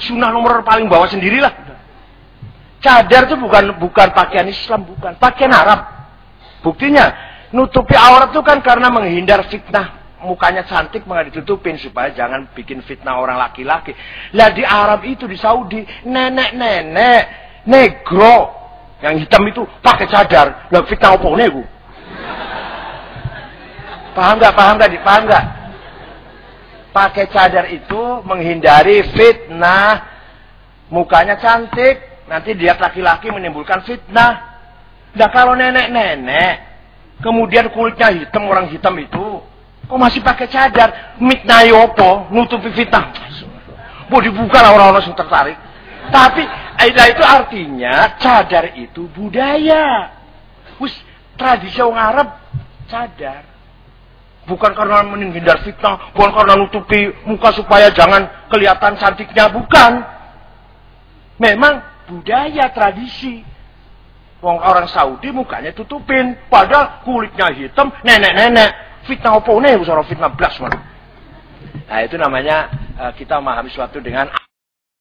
Sunnah nomor paling bawah sendirilah. Cadar itu bukan bukan pakaian Islam, bukan pakaian Arab. Buktinya nutupi aurat itu kan karena menghindar fitnah. Mukanya cantik malah ditutupin supaya jangan bikin fitnah orang laki-laki. Lah di Arab itu di Saudi nenek-nenek negro yang hitam itu pakai cadar. Lah fitnah apa bu? Paham nggak? Paham nggak? Paham nggak? Pakai cadar itu menghindari fitnah. Mukanya cantik, nanti dia laki-laki menimbulkan fitnah. Nah kalau nenek-nenek, kemudian kulitnya hitam, orang hitam itu, kok masih pakai cadar? Mitnah yopo, nutupi fitnah. Mau dibuka lah orang-orang yang tertarik. Tapi nah itu artinya cadar itu budaya. Wis tradisi orang Arab cadar. Bukan karena menghindar fitnah, bukan karena nutupi muka supaya jangan kelihatan cantiknya, bukan. Memang budaya tradisi. Wong orang Saudi mukanya tutupin, padahal kulitnya hitam, nenek-nenek. Fitnah apa nih, fitnah blas Nah itu namanya eh, kita memahami sesuatu dengan